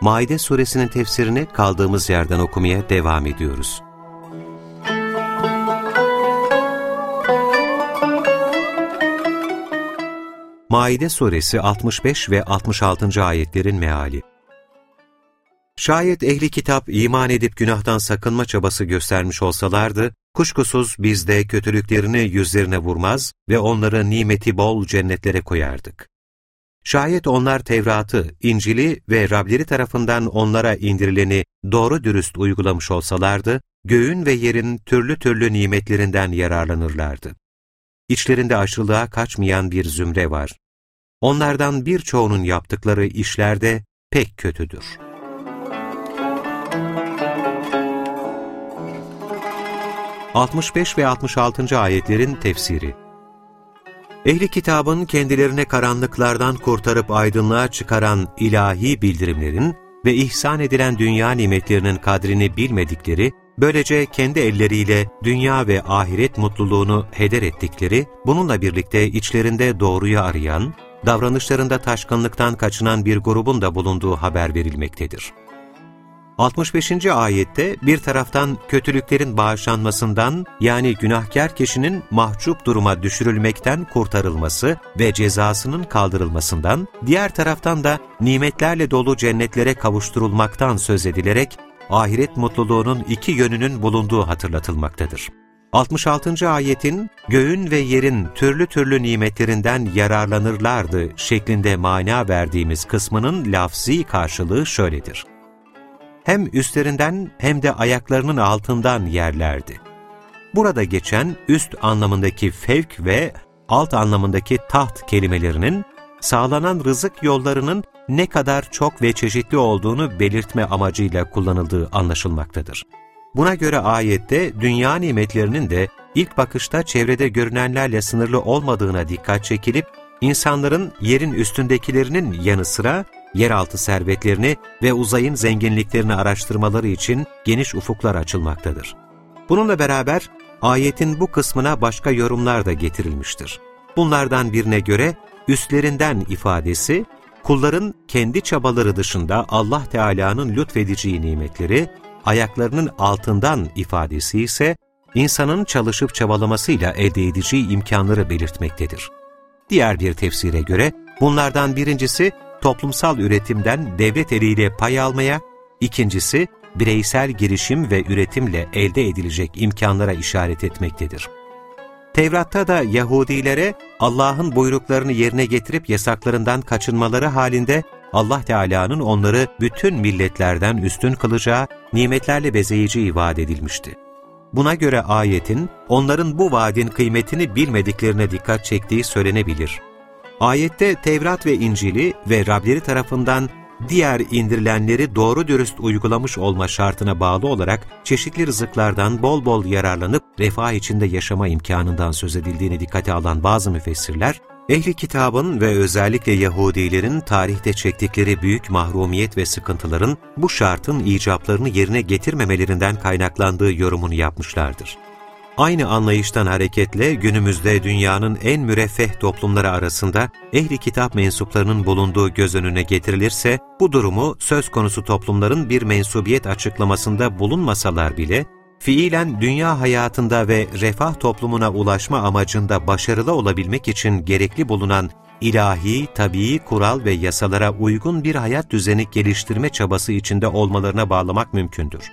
Maide suresinin tefsirini kaldığımız yerden okumaya devam ediyoruz. Maide suresi 65 ve 66. ayetlerin meali Şayet ehli kitap iman edip günahtan sakınma çabası göstermiş olsalardı, kuşkusuz biz de kötülüklerini yüzlerine vurmaz ve onları nimeti bol cennetlere koyardık. Şayet onlar Tevrat'ı, İncil'i ve Rableri tarafından onlara indirileni doğru dürüst uygulamış olsalardı, göğün ve yerin türlü türlü nimetlerinden yararlanırlardı. İçlerinde aşırılığa kaçmayan bir zümre var. Onlardan birçoğunun yaptıkları işlerde pek kötüdür. 65 ve 66. ayetlerin tefsiri Ehli kitabın kendilerine karanlıklardan kurtarıp aydınlığa çıkaran ilahi bildirimlerin ve ihsan edilen dünya nimetlerinin kadrini bilmedikleri, böylece kendi elleriyle dünya ve ahiret mutluluğunu heder ettikleri, bununla birlikte içlerinde doğruyu arayan, davranışlarında taşkınlıktan kaçınan bir grubun da bulunduğu haber verilmektedir. 65. ayette bir taraftan kötülüklerin bağışlanmasından yani günahkar kişinin mahcup duruma düşürülmekten kurtarılması ve cezasının kaldırılmasından, diğer taraftan da nimetlerle dolu cennetlere kavuşturulmaktan söz edilerek ahiret mutluluğunun iki yönünün bulunduğu hatırlatılmaktadır. 66. ayetin göğün ve yerin türlü türlü nimetlerinden yararlanırlardı şeklinde mana verdiğimiz kısmının lafzi karşılığı şöyledir hem üstlerinden hem de ayaklarının altından yerlerdi. Burada geçen üst anlamındaki fevk ve alt anlamındaki taht kelimelerinin sağlanan rızık yollarının ne kadar çok ve çeşitli olduğunu belirtme amacıyla kullanıldığı anlaşılmaktadır. Buna göre ayette dünya nimetlerinin de ilk bakışta çevrede görünenlerle sınırlı olmadığına dikkat çekilip, insanların yerin üstündekilerinin yanı sıra yeraltı servetlerini ve uzayın zenginliklerini araştırmaları için geniş ufuklar açılmaktadır. Bununla beraber ayetin bu kısmına başka yorumlar da getirilmiştir. Bunlardan birine göre üstlerinden ifadesi, kulların kendi çabaları dışında Allah Teala'nın lütfedeceği nimetleri, ayaklarının altından ifadesi ise insanın çalışıp çabalamasıyla elde edeceği imkanları belirtmektedir. Diğer bir tefsire göre bunlardan birincisi toplumsal üretimden devlet eliyle pay almaya, ikincisi bireysel girişim ve üretimle elde edilecek imkanlara işaret etmektedir. Tevrat'ta da Yahudilere Allah'ın buyruklarını yerine getirip yasaklarından kaçınmaları halinde Allah Teala'nın onları bütün milletlerden üstün kılacağı, nimetlerle bezeyeceği vaat edilmişti. Buna göre ayetin, onların bu vaadin kıymetini bilmediklerine dikkat çektiği söylenebilir. Ayette Tevrat ve İncil'i ve Rableri tarafından diğer indirilenleri doğru dürüst uygulamış olma şartına bağlı olarak çeşitli rızıklardan bol bol yararlanıp refah içinde yaşama imkanından söz edildiğini dikkate alan bazı müfessirler, ehli kitabın ve özellikle Yahudilerin tarihte çektikleri büyük mahrumiyet ve sıkıntıların bu şartın icaplarını yerine getirmemelerinden kaynaklandığı yorumunu yapmışlardır. Aynı anlayıştan hareketle günümüzde dünyanın en müreffeh toplumları arasında ehli kitap mensuplarının bulunduğu göz önüne getirilirse, bu durumu söz konusu toplumların bir mensubiyet açıklamasında bulunmasalar bile, fiilen dünya hayatında ve refah toplumuna ulaşma amacında başarılı olabilmek için gerekli bulunan ilahi, tabii kural ve yasalara uygun bir hayat düzeni geliştirme çabası içinde olmalarına bağlamak mümkündür.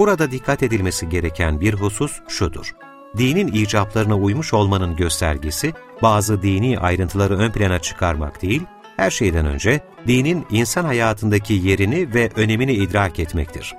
Burada dikkat edilmesi gereken bir husus şudur. Dinin icaplarına uymuş olmanın göstergesi, bazı dini ayrıntıları ön plana çıkarmak değil, her şeyden önce dinin insan hayatındaki yerini ve önemini idrak etmektir.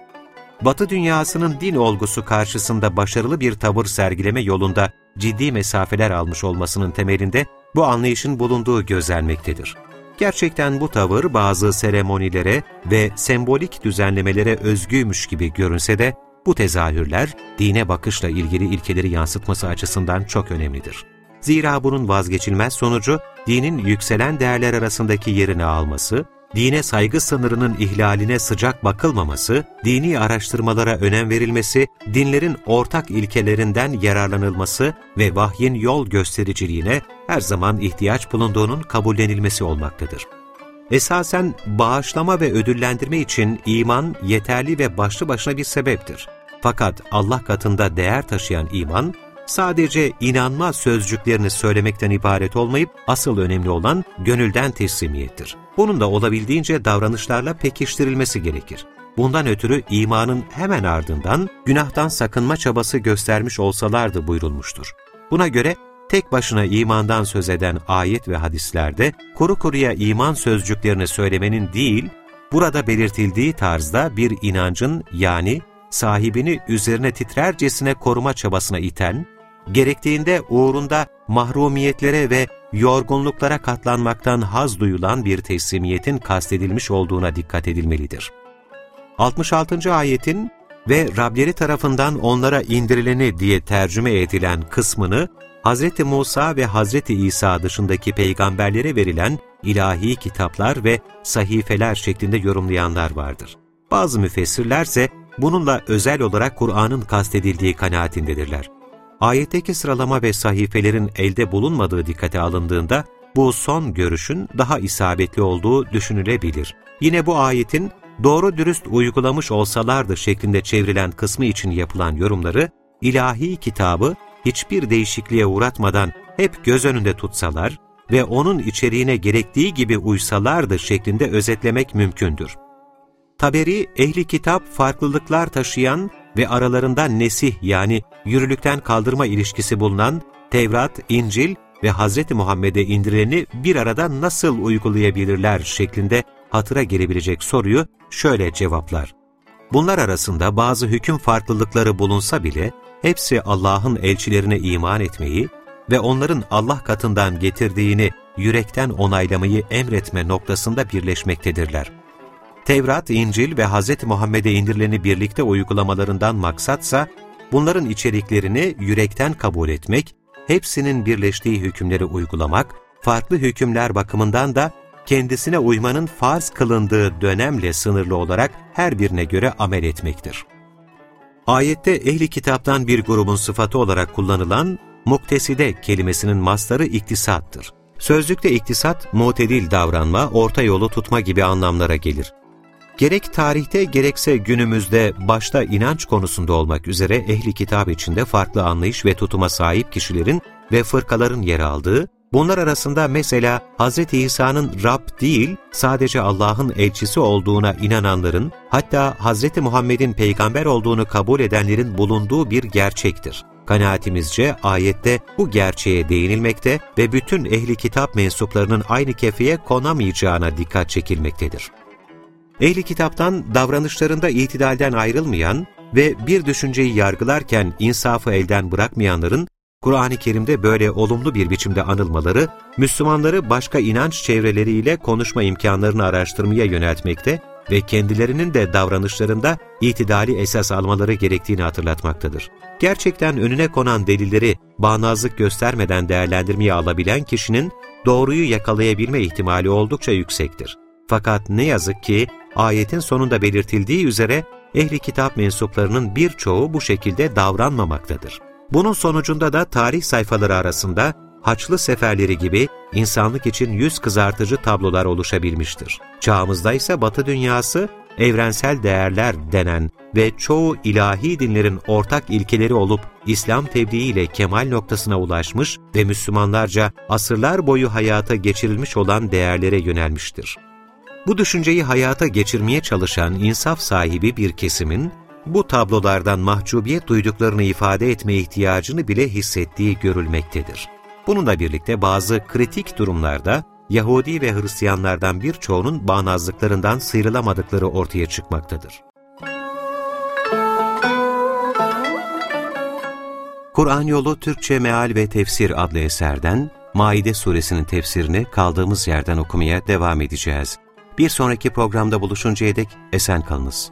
Batı dünyasının din olgusu karşısında başarılı bir tavır sergileme yolunda ciddi mesafeler almış olmasının temelinde bu anlayışın bulunduğu gözlenmektedir. Gerçekten bu tavır bazı seremonilere ve sembolik düzenlemelere özgüymüş gibi görünse de bu tezahürler dine bakışla ilgili ilkeleri yansıtması açısından çok önemlidir. Zira bunun vazgeçilmez sonucu dinin yükselen değerler arasındaki yerini alması, dine saygı sınırının ihlaline sıcak bakılmaması, dini araştırmalara önem verilmesi, dinlerin ortak ilkelerinden yararlanılması ve vahyin yol göstericiliğine her zaman ihtiyaç bulunduğunun kabullenilmesi olmaktadır. Esasen bağışlama ve ödüllendirme için iman yeterli ve başlı başına bir sebeptir. Fakat Allah katında değer taşıyan iman, sadece inanma sözcüklerini söylemekten ibaret olmayıp asıl önemli olan gönülden teslimiyettir. Bunun da olabildiğince davranışlarla pekiştirilmesi gerekir. Bundan ötürü imanın hemen ardından günahtan sakınma çabası göstermiş olsalardı buyurulmuştur. Buna göre tek başına imandan söz eden ayet ve hadislerde kuru kuruya iman sözcüklerini söylemenin değil, burada belirtildiği tarzda bir inancın yani sahibini üzerine titrercesine koruma çabasına iten, gerektiğinde uğrunda mahrumiyetlere ve yorgunluklara katlanmaktan haz duyulan bir teslimiyetin kastedilmiş olduğuna dikkat edilmelidir. 66. ayetin ve Rableri tarafından onlara indirileni diye tercüme edilen kısmını Hz. Musa ve Hz. İsa dışındaki peygamberlere verilen ilahi kitaplar ve sahifeler şeklinde yorumlayanlar vardır. Bazı müfessirler ise bununla özel olarak Kur'an'ın kastedildiği kanaatindedirler. Ayetteki sıralama ve sahifelerin elde bulunmadığı dikkate alındığında bu son görüşün daha isabetli olduğu düşünülebilir. Yine bu ayetin doğru dürüst uygulamış olsalardı şeklinde çevrilen kısmı için yapılan yorumları, ilahi kitabı hiçbir değişikliğe uğratmadan hep göz önünde tutsalar ve onun içeriğine gerektiği gibi uysalardı şeklinde özetlemek mümkündür. Taberi, ehli kitap farklılıklar taşıyan ve aralarında nesih yani yürürlükten kaldırma ilişkisi bulunan Tevrat, İncil ve Hz. Muhammed'e indirileni bir arada nasıl uygulayabilirler şeklinde hatıra gelebilecek soruyu şöyle cevaplar. Bunlar arasında bazı hüküm farklılıkları bulunsa bile hepsi Allah'ın elçilerine iman etmeyi ve onların Allah katından getirdiğini yürekten onaylamayı emretme noktasında birleşmektedirler. Tevrat, İncil ve Hz. Muhammed'e indirileni birlikte uygulamalarından maksatsa, bunların içeriklerini yürekten kabul etmek, hepsinin birleştiği hükümleri uygulamak, farklı hükümler bakımından da kendisine uymanın farz kılındığı dönemle sınırlı olarak her birine göre amel etmektir. Ayette ehli kitaptan bir grubun sıfatı olarak kullanılan mukteside kelimesinin mastarı iktisattır. Sözlükte iktisat, mutedil davranma, orta yolu tutma gibi anlamlara gelir. Gerek tarihte gerekse günümüzde başta inanç konusunda olmak üzere ehli kitap içinde farklı anlayış ve tutuma sahip kişilerin ve fırkaların yer aldığı, bunlar arasında mesela Hz. İsa'nın Rab değil, sadece Allah'ın elçisi olduğuna inananların, hatta Hz. Muhammed'in peygamber olduğunu kabul edenlerin bulunduğu bir gerçektir. Kanaatimizce ayette bu gerçeğe değinilmekte ve bütün ehli kitap mensuplarının aynı kefeye konamayacağına dikkat çekilmektedir. Ehli kitaptan davranışlarında itidalden ayrılmayan ve bir düşünceyi yargılarken insafı elden bırakmayanların Kur'an-ı Kerim'de böyle olumlu bir biçimde anılmaları, Müslümanları başka inanç çevreleriyle konuşma imkanlarını araştırmaya yöneltmekte ve kendilerinin de davranışlarında itidali esas almaları gerektiğini hatırlatmaktadır. Gerçekten önüne konan delilleri bağnazlık göstermeden değerlendirmeye alabilen kişinin doğruyu yakalayabilme ihtimali oldukça yüksektir. Fakat ne yazık ki ayetin sonunda belirtildiği üzere ehli kitap mensuplarının birçoğu bu şekilde davranmamaktadır. Bunun sonucunda da tarih sayfaları arasında Haçlı seferleri gibi insanlık için yüz kızartıcı tablolar oluşabilmiştir. Çağımızda ise Batı dünyası evrensel değerler denen ve çoğu ilahi dinlerin ortak ilkeleri olup İslam tebliğiyle kemal noktasına ulaşmış ve Müslümanlarca asırlar boyu hayata geçirilmiş olan değerlere yönelmiştir. Bu düşünceyi hayata geçirmeye çalışan insaf sahibi bir kesimin, bu tablolardan mahcubiyet duyduklarını ifade etme ihtiyacını bile hissettiği görülmektedir. Bununla birlikte bazı kritik durumlarda Yahudi ve Hristiyanlardan birçoğunun bağnazlıklarından sıyrılamadıkları ortaya çıkmaktadır. Kur'an Yolu Türkçe Meal ve Tefsir adlı eserden Maide suresinin tefsirini kaldığımız yerden okumaya devam edeceğiz. Bir sonraki programda buluşuncaya dek esen kalınız.